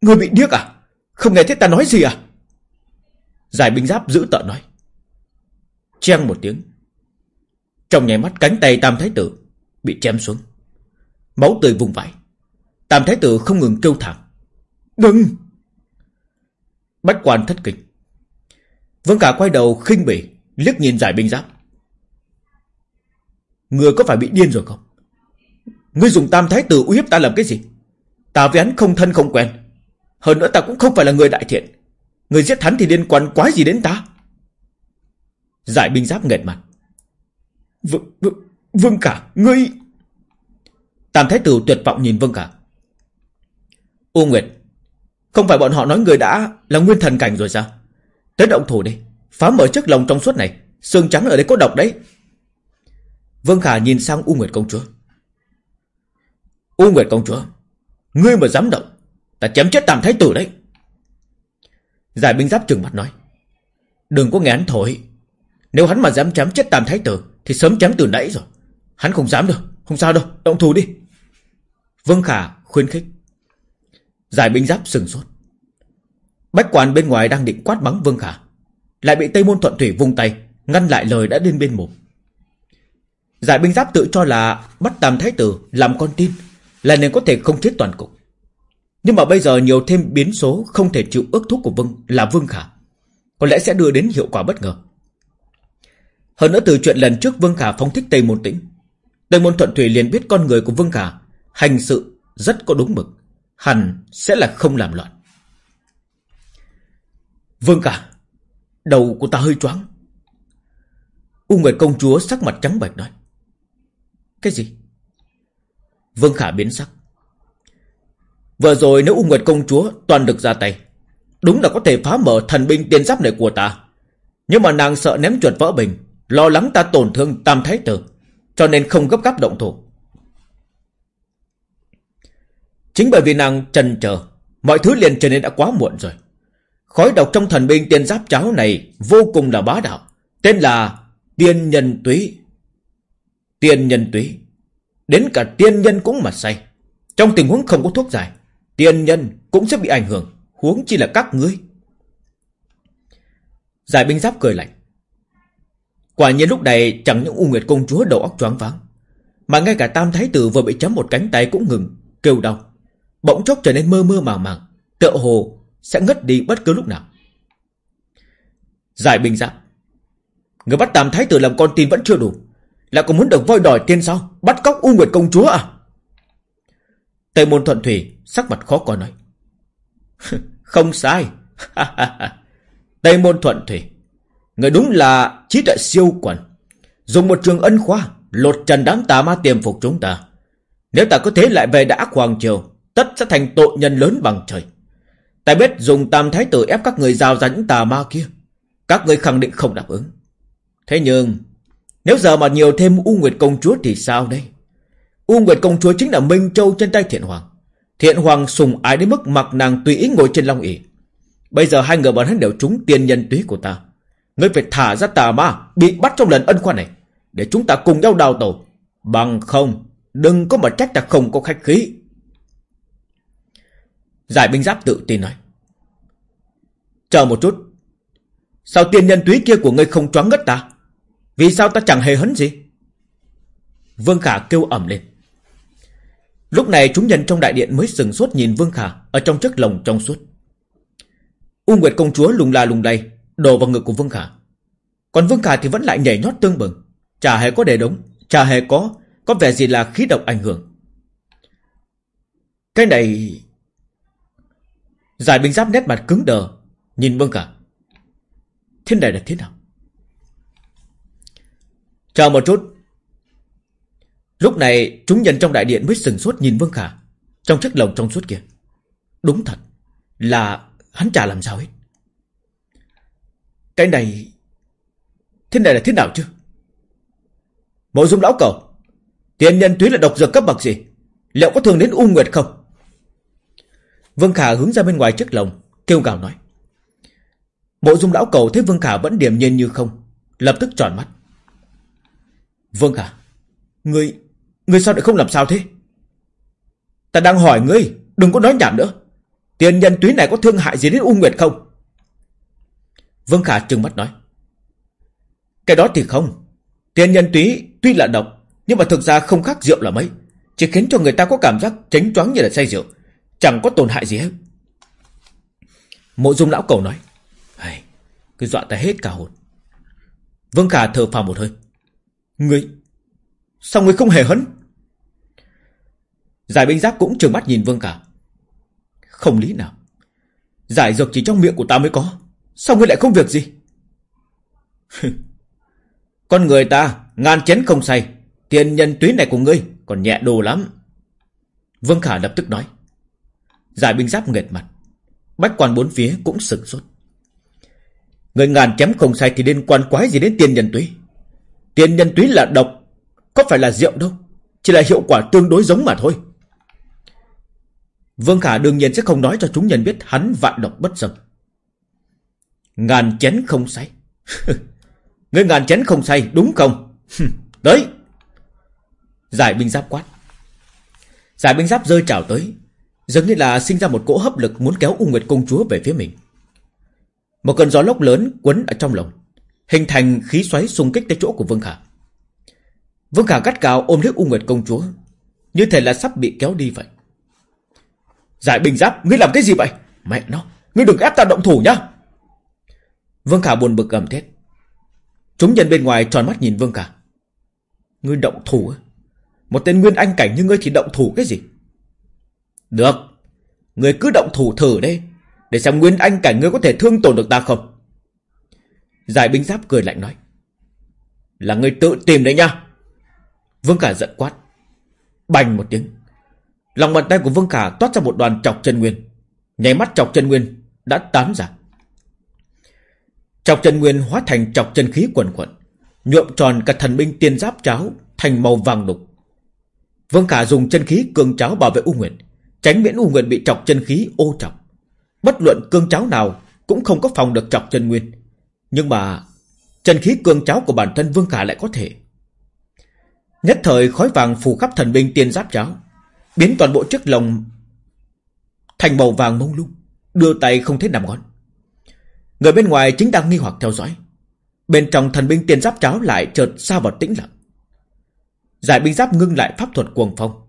ngươi bị điếc à? Không nghe thấy ta nói gì à? Giải binh giáp giữ tợn nói. Cheng một tiếng. Trong nháy mắt cánh tay Tam Thái Tử bị chém xuống. Máu tươi vùng vãi. Tam Thái Tử không ngừng kêu thảm. Đừng! Bách quan thất kinh. Vương cả quay đầu khinh bỉ, liếc nhìn giải binh giáp. Người có phải bị điên rồi không? Ngươi dùng tam thái tử uy hiếp ta làm cái gì? Ta với hắn không thân không quen. Hơn nữa ta cũng không phải là người đại thiện. Người giết hắn thì liên quan quá gì đến ta? Giải binh giáp nghẹt mặt. Vương, vương, vương cả, ngươi... Tam thái tử tuyệt vọng nhìn vương cả. U Nguyệt, không phải bọn họ nói người đã là nguyên thần cảnh rồi sao? Tới động thủ đi, phá mở chiếc lồng trong suốt này, xương trắng ở đây có độc đấy. Vương Khả nhìn sang U Nguyệt công chúa. U Nguyệt công chúa, ngươi mà dám động, ta chém chết tam thái tử đấy. Giải binh giáp trừng mặt nói. Đừng có nghe hắn thổi. Nếu hắn mà dám chém chết tam thái tử, thì sớm chém từ nãy rồi. Hắn không dám đâu, không sao đâu, động thủ đi. Vương Khả khuyến khích. Giải binh giáp sừng sốt. Bách quản bên ngoài đang định quát bắn Vương vâng Khả. Lại bị Tây Môn Thuận Thủy vung tay, ngăn lại lời đã lên bên mồm. Giải binh giáp tự cho là bắt Tam Thái Tử làm con tin, là nên có thể không chết toàn cục. Nhưng mà bây giờ nhiều thêm biến số không thể chịu ước thúc của Vương là Vương Khả. Có lẽ sẽ đưa đến hiệu quả bất ngờ. Hơn nữa từ chuyện lần trước Vương Khả phóng thích Tây Môn Tĩnh. Tây Môn Thuận Thủy liền biết con người của Vương Khả hành sự rất có đúng mực. Hẳn sẽ là không làm loạn. Vương Khả, đầu của ta hơi choáng. U Nguyệt công chúa sắc mặt trắng bệch nói. Cái gì? Vương Khả biến sắc. Vừa rồi nếu U Nguyệt công chúa toàn được ra tay, đúng là có thể phá mở thần binh tiên giáp này của ta. Nhưng mà nàng sợ ném chuột vỡ bình, lo lắng ta tổn thương tam thái tử, cho nên không gấp gáp động thủ. Chính bởi vì nàng trần chờ, mọi thứ liền trở nên đã quá muộn rồi. Khói độc trong thần binh tiên giáp cháo này vô cùng là bá đạo, tên là Tiên Nhân Túy. Tiên Nhân Túy Đến cả tiên nhân cũng mà say. Trong tình huống không có thuốc giải, tiên nhân cũng sẽ bị ảnh hưởng, huống chi là các ngươi. Giải binh giáp cười lạnh. Quả nhiên lúc này chẳng những U Nguyệt công chúa đầu óc choáng váng, mà ngay cả Tam Thái tử vừa bị chấm một cánh tay cũng ngừng, kêu đau. Bỗng chốc trở nên mơ mơ màng màng, tựa hồ sẽ ngất đi bất cứ lúc nào. Giải binh giáp. Người bắt Tam Thái tử làm con tin vẫn chưa đủ là còn muốn được voi đòi tiên sao? Bắt cóc U Nguyệt công chúa à? Tây môn thuận thủy Sắc mặt khó coi nói. Không sai. Tây môn thuận thủy. Người đúng là trí tuệ siêu quần. Dùng một trường ân khoa, Lột trần đám tà ma tiềm phục chúng ta. Nếu ta có thế lại về đã Hoàng Triều, Tất sẽ thành tội nhân lớn bằng trời. Ta biết dùng tam thái tử ép các người giao ra những tà ma kia. Các người khẳng định không đáp ứng. Thế nhưng nếu giờ mà nhiều thêm U Nguyệt Công Chúa thì sao đây? U Nguyệt Công Chúa chính là Minh Châu trên tay Thiện Hoàng. Thiện Hoàng sùng ái đến mức mặc nàng tùy ý ngồi trên long ỷ. Bây giờ hai người bọn hắn đều trúng tiền nhân túy của ta. Ngươi phải thả ra tà ma Bị bắt trong lần ân khoan này, Để chúng ta cùng nhau đào tổ Bằng không, Đừng có mà trách ta không có khách khí. Giải binh giáp tự tin nói. Chờ một chút. Sao tiên nhân túy kia của ngươi không choáng ngất ta? Vì sao ta chẳng hề hấn gì? Vương Khả kêu ẩm lên. Lúc này chúng nhân trong đại điện mới sừng sốt nhìn Vương Khả Ở trong chiếc lồng trong suốt. U Nguyệt công chúa lùng la lùng lay, Đổ vào ngực của Vương Khả. Còn Vương Khả thì vẫn lại nhảy nhót tương bừng. Chả hề có đề đống, Chả hề có Có vẻ gì là khí độc ảnh hưởng. Cái này Giải binh giáp nét mặt cứng đờ, Nhìn Vương Khả. Thiên này là thế nào? Chờ một chút. Lúc này, chúng nhân trong đại điện mới sừng sốt nhìn Vương Khả, Trong chiếc lồng trong suốt kia. Đúng thật Là hắn chả làm sao hết. Cái này, Thế này là thế nào chứ? Mộ dung lão cầu Tiền nhân túy là độc dược cấp bậc gì? Liệu có thường đến u nguyệt không? Vương Khả hướng ra bên ngoài chiếc lồng, Kêu gào nói. Mộ dung lão cầu thấy Vương Khả vẫn điềm nhiên như không, Lập tức tròn mắt vâng cả Ngươi Ngươi sao lại không làm sao thế? Ta đang hỏi ngươi Đừng có nói nhảm nữa. Tiền nhân túy này có thương hại gì đến U Nguyệt không? Vương Khả trừng mắt nói. Cái đó thì không. Tiền nhân túy tuy là độc Nhưng mà thực ra không khác rượu là mấy. Chỉ khiến cho người ta có cảm giác tránh choáng như là say rượu. Chẳng có tổn hại gì hết. Mộ dung lão cầu nói. Hay, Cứ dọa ta hết cả hồn. Vương Khả thở phào một hơi. Ngươi Sao ngươi không hề hấn? Giải binh giáp cũng trừng mắt nhìn Vương Khả. Không lý nào. Giải dược chỉ trong miệng của ta mới có. Sao ngươi lại không việc gì? Con người ta Ngàn chén không say. Tiền nhân túy này của ngươi còn nhẹ đồ lắm. Vương Khả lập tức nói. Giải binh giáp nghệt mặt. Bách quan bốn phía cũng sừng sốt. Người ngàn chém không say thì liên quan quái gì đến tiền nhân túy Tiền nhân túy là độc, Có phải là rượu đâu, Chỉ là hiệu quả tương đối giống mà thôi Vương Khả đương nhiên sẽ không nói cho chúng nhân biết hắn vạn độc bất xâm. Ngàn chén không say. Ngươi ngàn chén không say, đúng không? Đấy. Giải binh giáp quát. Giải binh giáp rơi trào tới. Giống như là sinh ra một cỗ hấp lực muốn kéo U Nguyệt công chúa về phía mình. Một cơn gió lốc lớn quấn ở trong lòng. Hình thành khí xoáy xung kích tới chỗ của Vương Khả. Vương Khả gắt cao ôm lấy U Nguyệt công chúa. Như thể là sắp bị kéo đi vậy. Giải bình giáp, ngươi làm cái gì vậy? Mẹ nó, ngươi đừng ép ta động thủ nhá. Vương Khả buồn bực gầm thét. Chúng nhân bên ngoài tròn mắt nhìn Vương Khả. Ngươi động thủ á? Một tên nguyên anh cảnh như ngươi thì động thủ cái gì? Được, ngươi cứ động thủ thử đây, để xem nguyên anh cảnh ngươi có thể thương tổn được ta không. Giải binh giáp cười lạnh nói. Là ngươi tự tìm đấy nha. Vương Khả giận quát. Bành một tiếng. Lòng bàn tay của Vương Khả toát ra một đoàn chọc chân nguyên. Nháy mắt chọc chân nguyên đã tán ra. Chọc chân nguyên hóa thành chọc chân khí quần quẩn nhuộm tròn cả thần binh tiên giáp cháo thành màu vàng đục. Vương Khả dùng chân khí cương cháo bảo vệ U Nguyệt, tránh miễn U Nguyệt bị chọc chân khí ô chọc. Bất luận cương cháo nào cũng không có phòng được chọc chân nguyên. Nhưng mà chân khí cương cháo của bản thân Vương Khả lại có thể. Nhất thời khói vàng phủ khắp thần binh tiên giáp cháo, Biến toàn bộ chiếc lồng Thành màu vàng mông lung Đưa tay không thấy nằm ngón. Người bên ngoài chính đang nghi hoặc theo dõi. Bên trong thần binh tiền giáp cháo lại chợt xa vào tĩnh lặng. Giải binh giáp ngưng lại pháp thuật cuồng phong.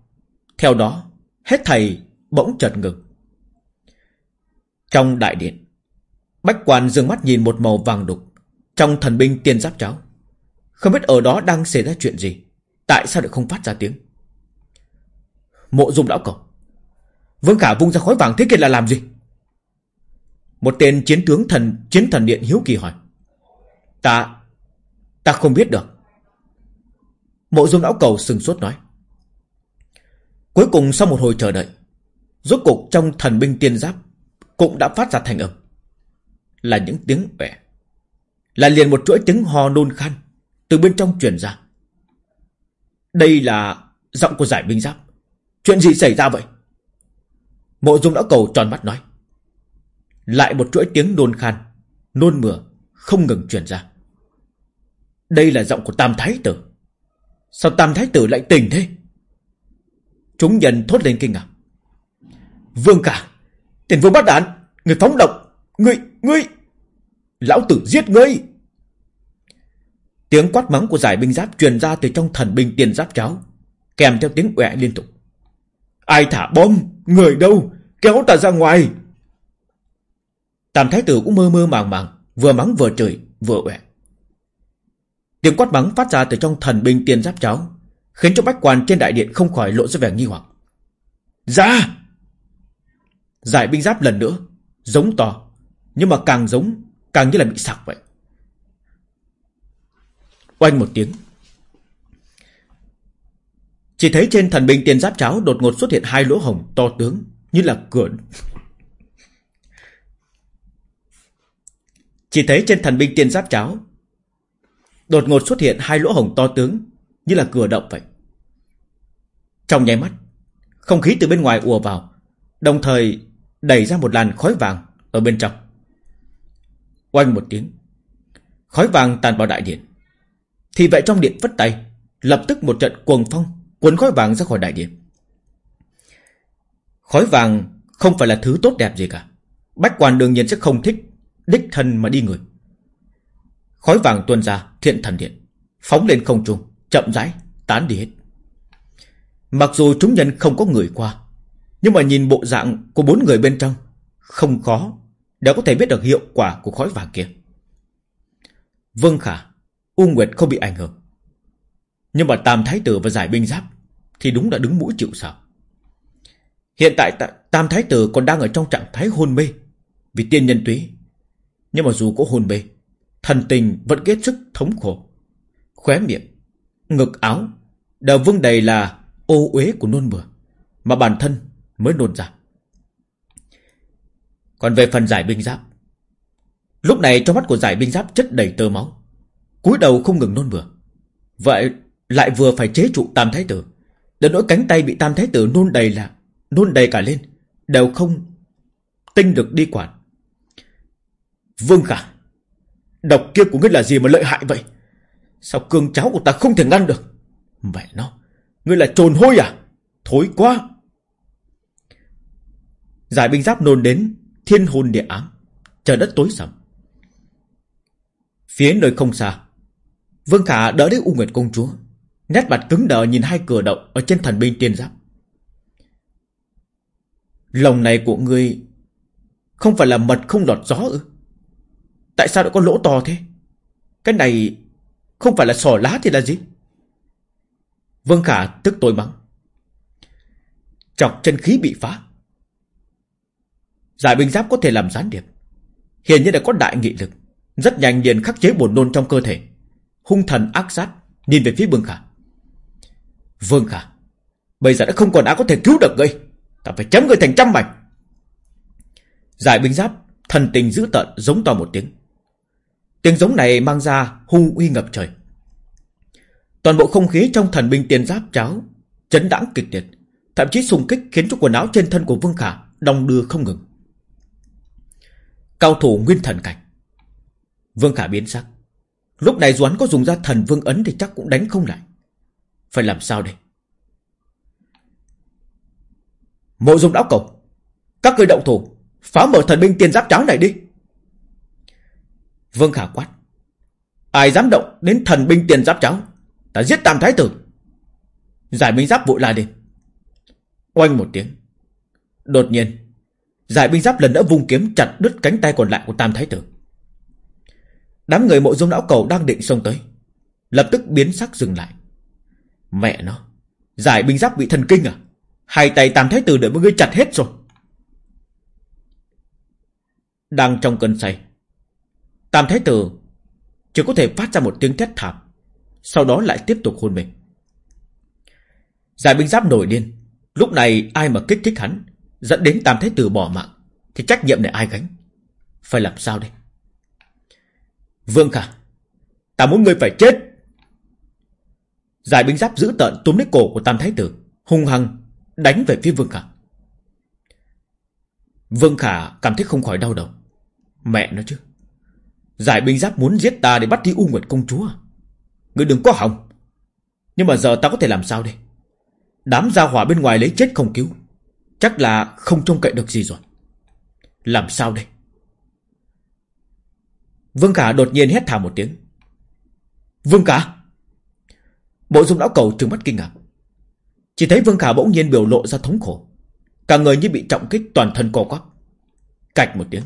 Theo đó Hết thầy bỗng chợt ngừng. Trong đại điện Bách quan dừng mắt nhìn một màu vàng đục. Trong thần binh tiên giáp cháo. Không biết ở đó đang xảy ra chuyện gì. Tại sao lại không phát ra tiếng? Mộ dung lão cầu Vương Khả vung ra khói vàng thế kia là làm gì? Một tên chiến tướng thần, Chiến thần điện hiếu kỳ hỏi. Ta Ta không biết được. Mộ dung lão cầu sừng sốt nói. Cuối cùng sau một hồi chờ đợi, Rốt cục trong thần binh tiên giáp Cũng đã phát ra thành âm. Là những tiếng bẻ, Là liền một chuỗi tiếng hò nôn khan Từ bên trong truyền ra. Đây là giọng của giải binh giáp. Chuyện gì xảy ra vậy? Mộ dung đã cầu tròn mắt nói. Lại một chuỗi tiếng nôn khan, Nôn mửa Không ngừng truyền ra. Đây là giọng của Tam Thái Tử. Sao Tam Thái Tử lại tỉnh thế? Chúng nhân thốt lên kinh ngạc. Vương cả Tiền vương bắt đạn, Người phóng động ngươi, ngươi! Lão tử giết ngươi! Tiếng quát mắng của giải binh giáp truyền ra từ trong thần binh tiền giáp cháo Kèm theo tiếng quẹ liên tục. Ai thả bom? Người đâu? Kéo ta ra ngoài! Tam thái tử cũng mơ mơ màng màng Vừa mắng vừa chửi vừa quẹ Tiếng quát mắng phát ra từ trong thần binh tiền giáp cháo Khiến cho bách quan trên đại điện không khỏi lộ ra vẻ nghi hoặc. Ra! Giải binh giáp lần nữa Giống to. Nhưng mà càng giống, Càng như là bị sặc vậy. Oanh một tiếng. Chỉ thấy trên thần binh tiền giáp cháo Đột ngột xuất hiện hai lỗ hồng to tướng, Như là cửa. Chỉ thấy trên thần binh tiền giáp cháo Đột ngột xuất hiện hai lỗ hồng to tướng, Như là cửa động vậy. Trong nháy mắt, Không khí từ bên ngoài ùa vào, Đồng thời đẩy ra một làn khói vàng Ở bên trong. Oanh một tiếng. Khói vàng tàn vào đại điện. Thì vậy trong điện vất tay, Lập tức một trận cuồng phong, Cuốn khói vàng ra khỏi đại điện. Khói vàng không phải là thứ tốt đẹp gì cả. Bách quan đương nhiên sẽ không thích Đích thân mà đi người Khói vàng tuôn ra, thiện thần điện, Phóng lên không trung, Chậm rãi, tán đi hết. Mặc dù chúng nhân không có người qua, Nhưng mà nhìn bộ dạng của bốn người bên trong, Không khó đã có thể biết được hiệu quả của khói vàng kia. Vương Khả, U Nguyệt không bị ảnh hưởng. Nhưng mà Tam Thái Tử và Giải Binh Giáp Thì đúng đã đứng mũi chịu sợ. Hiện tại Tam Thái Tử còn đang ở trong trạng thái hôn mê Vì tiên nhân túy. Nhưng mà dù có hôn mê, Thần tình vẫn kết sức thống khổ. Khóe miệng, Ngực áo Đều vương đầy là ô uế của nôn mửa Mà bản thân mới nôn ra. Còn về phần giải binh giáp. Lúc này trong mắt của giải binh giáp chất đầy tơ máu. Cúi đầu không ngừng nôn mửa. Vậy lại vừa phải chế trụ tam thái tử. Đến nỗi cánh tay bị tam thái tử nôn đầy là, Nôn đầy cả lên, Đều không tinh được đi quản. Vương Khả, Độc kia của ngươi là gì mà lợi hại vậy? Sao cương cháu của ta không thể ngăn được? Vậy nó, Ngươi là trồn hôi à? Thối quá. Giải binh giáp nôn đến Thiên hồn địa ám, Trời đất tối sầm. Phía nơi không xa, Vương Khả đỡ lấy U Nguyệt công chúa, Nét mặt cứng đờ nhìn hai cửa động Ở trên thần binh tiên giáp. Lòng này của ngươi Không phải là mật không lọt gió ư? Tại sao lại có lỗ to thế? Cái này Không phải là sỏ lá thì là gì? Vương Khả tức tôi mắng. Chọc chân khí bị phá Giải binh giáp có thể làm gián điệp. Hiển nhiên là có đại nghị lực. Rất nhanh liền khắc chế buồn nôn trong cơ thể. Hung thần ác sát, Nhìn về phía Vương Khả. Vương Khả, Bây giờ đã không còn ai có thể cứu được ngươi. Ta phải chém ngươi thành trăm mảnh. Giải binh giáp, Thần tình dữ tợn giống to một tiếng. Tiếng giống này mang ra hung uy ngập trời. Toàn bộ không khí trong thần binh tiền giáp cháo, Chấn đãng kịch liệt. Thậm chí xung kích khiến cho quần áo trên thân của Vương Khả Đong đưa không ngừng. Cao thủ nguyên thần cảnh. Vương Khả biến sắc. Lúc này Doãn có dùng ra thần vương ấn Thì chắc cũng đánh không lại. Phải làm sao đây? Mộ dung đáo cầu Các người động thủ, Phá mở thần binh tiền giáp cháo này đi. Vương Khả quát. Ai dám động đến thần binh tiền giáp cháo Ta giết tam thái tử. Giải binh giáp vội la đi Oanh một tiếng. Đột nhiên Giải binh giáp lần nữa vung kiếm chặt đứt cánh tay còn lại của tam thái tử. Đám người mộ dung lão cầu đang định xông tới. Lập tức biến sắc dừng lại. Mẹ nó, Giải binh giáp bị thần kinh à? Hai tay tam thái tử đợi mọi người chặt hết rồi. Đang trong cơn say, Tam thái tử Chỉ có thể phát ra một tiếng thét thảm, sau đó lại tiếp tục hôn mình. Giải binh giáp nổi điên, Lúc này ai mà kích thích hắn Dẫn đến Tam Thái Tử bỏ mạng, Thì trách nhiệm này ai gánh? Phải làm sao đây? Vương Khả, Ta muốn ngươi phải chết. Giải binh giáp giữ tận túm lấy cổ của Tam Thái Tử, Hung hăng đánh về phía Vương Khả. Vương Khả cảm thấy không khỏi đau đầu. Mẹ nó chứ, Giải binh giáp muốn giết ta để bắt đi U Nguyệt công chúa à? Ngươi đừng có hỏng Nhưng mà giờ ta có thể làm sao đây? Đám gia hỏa bên ngoài lấy chết không cứu. Chắc là không trông cậy được gì rồi. Làm sao đây? Vương Khả đột nhiên hét thảm một tiếng. Vương Khả! Bộ dung lão cầu trừng mắt kinh ngạc. Chỉ thấy Vương Khả bỗng nhiên biểu lộ ra thống khổ. Cả người như bị trọng kích, toàn thân co quắp. Cạch một tiếng.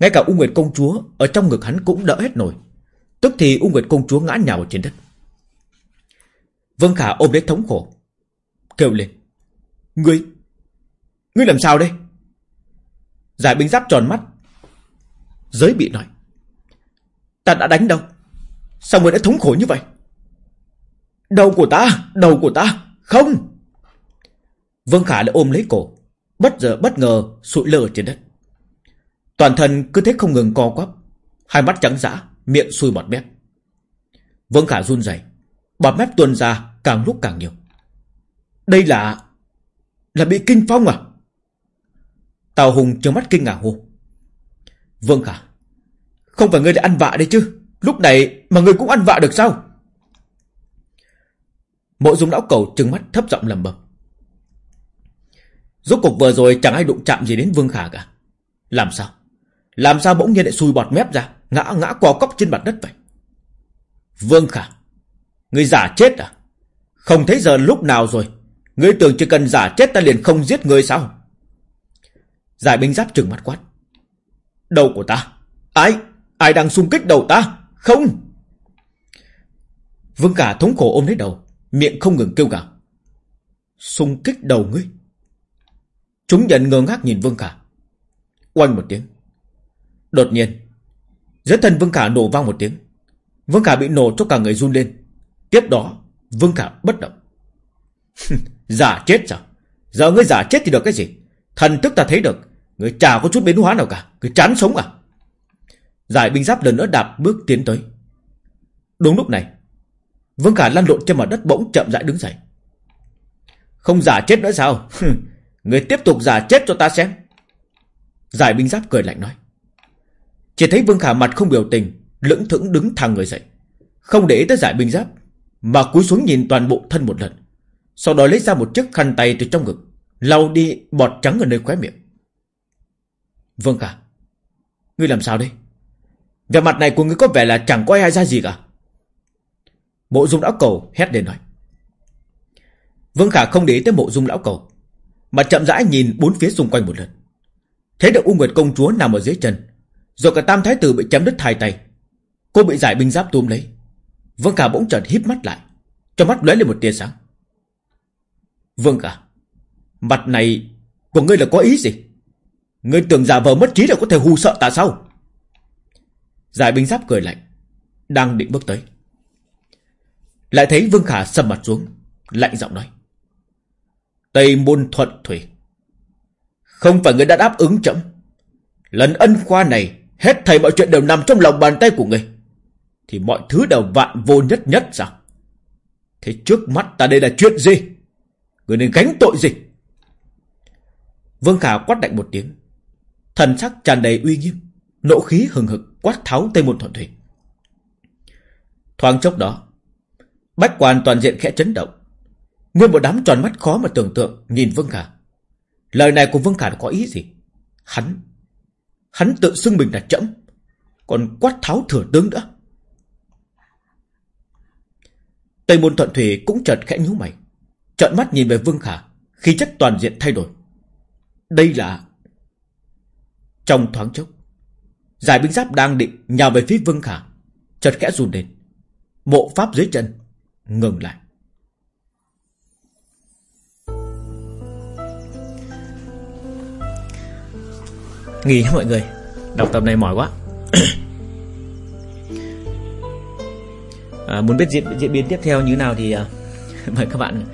Ngay cả U Nguyệt công chúa Ở trong ngực hắn cũng đỡ hết nổi. Tức thì U Nguyệt công chúa ngã nhào trên đất. Vương Khả ôm lấy thống khổ. Kêu lên. Ngươi! Ngươi làm sao đây? Giải binh giáp tròn mắt. Giới bị nói. Ta đã đánh đâu? Sao ngươi đã thống khổ như vậy? Đầu của ta, Đầu của ta. Không! Vương Khả đã ôm lấy cổ, Bất giờ bất ngờ sụi lơ trên đất. Toàn thân cứ thế không ngừng co quắp, Hai mắt trắng dã, Miệng sùi bọt mép Vương Khả run rẩy, Bọt mép tuôn ra càng lúc càng nhiều. Đây là Là bị kinh phong à? Tào Hùng trợn mắt kinh ngạc hô. Vương Khả Không phải ngươi đã ăn vạ đấy chứ? Lúc này mà ngươi cũng ăn vạ được sao? Mộ dung lão cầu trừng mắt thấp giọng lầm bầm Rốt cuộc vừa rồi chẳng ai đụng chạm gì đến Vương Khả cả. Làm sao? Làm sao bỗng nhiên lại sùi bọt mép ra, Ngã ngã quò cóc trên mặt đất vậy? Vương Khả, Ngươi giả chết à? Không thấy giờ lúc nào rồi? Ngươi tưởng chỉ cần giả chết ta liền không giết ngươi sao? Giải binh giáp trừng mắt quát. Đầu của ta. Ai? Ai đang xung kích đầu ta? Không. Vương cả thống khổ ôm lấy đầu, Miệng không ngừng kêu gào. Xung kích đầu ngươi. Chúng nhận ngơ ngác nhìn Vương cả. Oanh một tiếng. Đột nhiên, Dưới thân Vương cả nổ vang một tiếng. Vương cả bị nổ cho cả người run lên. Tiếp đó, Vương cả bất động. Giả chết sao Giờ ngươi giả chết thì được cái gì? Thần tức ta thấy được. Người chả có chút biến hóa nào cả Người chán sống à? Giải binh giáp lần nữa đạp bước tiến tới. Đúng lúc này Vương Khả lăn lộn trên mặt đất bỗng chậm rãi đứng dậy. Không giả chết nữa sao? Người tiếp tục giả chết cho ta xem. Giải binh giáp cười lạnh nói. Chỉ thấy Vương Khả mặt không biểu tình lưỡng thững đứng thẳng người dậy. Không để ý tới giải binh giáp, Mà cúi xuống nhìn toàn bộ thân một lần. Sau đó lấy ra một chiếc khăn tay từ trong ngực, lau đi bọt trắng ở nơi khóe miệng vâng cả, Ngươi làm sao đây về mặt này của ngươi có vẻ là chẳng có ai ra gì cả. Mộ dung lão cầu hét lên nói. Vương Khả không để ý tới mộ dung lão cầu Mà chậm rãi nhìn bốn phía xung quanh một lần. Thấy được U Nguyệt công chúa nằm ở dưới chân Rồi cả tam thái tử bị chém đứt hai tay. Cô bị giải binh giáp túm lấy. Vương Khả bỗng chợt híp mắt lại Trong mắt lóe lên một tia sáng. Vương Khả Mặt này của ngươi là có ý gì? Ngươi tưởng giả vờ mất trí là có thể hù sợ ta sao? Giải binh giáp cười lạnh, Đang định bước tới. Lại thấy Vương Khả sầm mặt xuống, Lạnh giọng nói. Tây môn thuận thủy, Không phải ngươi đã đáp ứng chậm. Lần ân khoa này, Hết thầy mọi chuyện đều nằm trong lòng bàn tay của ngươi Thì mọi thứ đều vạn vô nhất nhất sao? Thế trước mắt ta đây là chuyện gì? Ngươi nên gánh tội gì? Vương Khả quát đạnh một tiếng. Thần sắc tràn đầy uy nghiêm, Nộ khí hừng hực quát tháo Tây Môn Thuận Thủy. Thoáng chốc đó, Bách quan toàn diện khẽ chấn động. Nguyên một đám tròn mắt khó mà tưởng tượng Nhìn Vương Khả. Lời này của Vương Khả có ý gì? Hắn Hắn tự xưng mình là chậm Còn quát tháo thừa tướng nữa. Tây Môn Thuận Thủy cũng chợt khẽ nhíu mày, Trợn mắt nhìn về Vương Khả Khi chất toàn diện thay đổi. Đây là trong thoáng chốc Giải binh giáp đang định nhào về phía Vương Khả Chợt khẽ run lên. Bộ pháp dưới chân Ngừng lại. Nghỉ mọi người Đọc tập này mỏi quá. À, Muốn biết diễn, diễn biến tiếp theo như nào thì à, Mời các bạn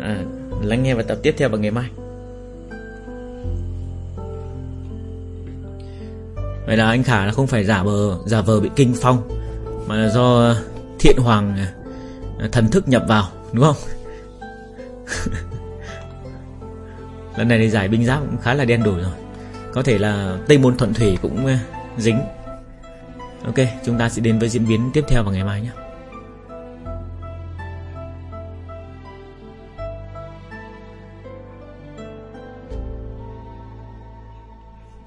à, Lắng nghe vào tập tiếp theo vào ngày mai. Vậy là anh Khả là không phải giả vờ giả vờ bị kinh phong, Mà là do thiện hoàng à, thần thức nhập vào, Đúng không? Lần này thì giải binh giáp cũng khá là đen đủi rồi. Có thể là Tây Môn Thuận Thủy cũng à, dính. Ok, chúng ta sẽ đến với diễn biến tiếp theo vào ngày mai nhé.